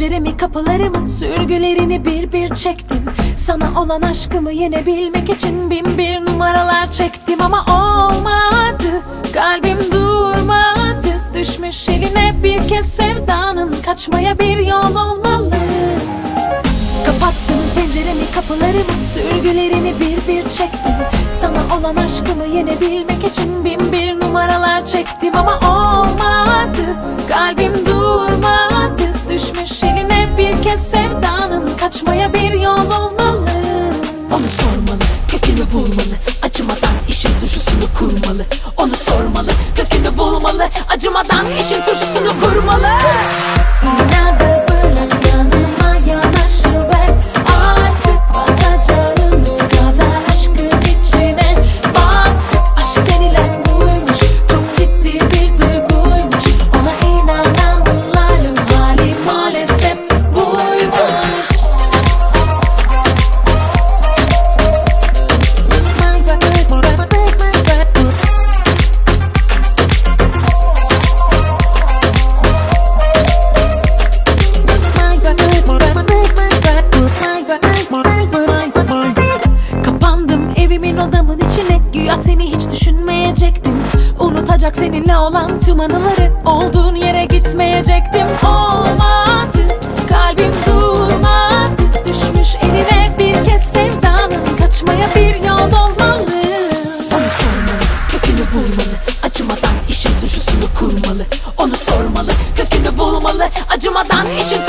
penceremi kapılarımı Sürgülerini bir bir çektim. Sana olan aşkımı yenebilmek için Bin bir numaralar çektim. Ama olmadı Kalbim durmadı. Düşmüş eline bir kez sevdanın Kaçmaya bir yol olmalı. Kapattım penceremi kapılarımı Sürgülerini bir bir çektim. Sana olan aşkımı yenebilmek için Bin bir numaralar çektim. Ama olmadı kez sevdanın Kaçmaya bir yol olmalı. Onu sormalı, kökünü bulmalı. Acımadan işin turşusunu kurmalı. Onu sormalı, kökünü bulmalı. Acımadan işin turşusunu kurmalı seni hiç düşünmeyecektim. Unutacak seninle olan tüm anıları Olduğun yere gitmeyecektim. Olmadı kalbim durmadı. Düşmüş eline bir kez sevdanın Kaçmaya bir yol olmalı. Onu sormalı, kökünü bulmalı. Acımadan işin turşusunu kurmalı. Onu sormalı, kökünü bulmalı. Acımadan işin